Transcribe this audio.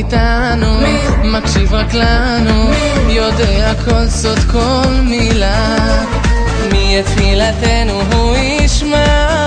איתנו, מי? מקשיב רק לנו, מי? יודע כל סוד כל מילה, מי את מילתנו הוא ישמע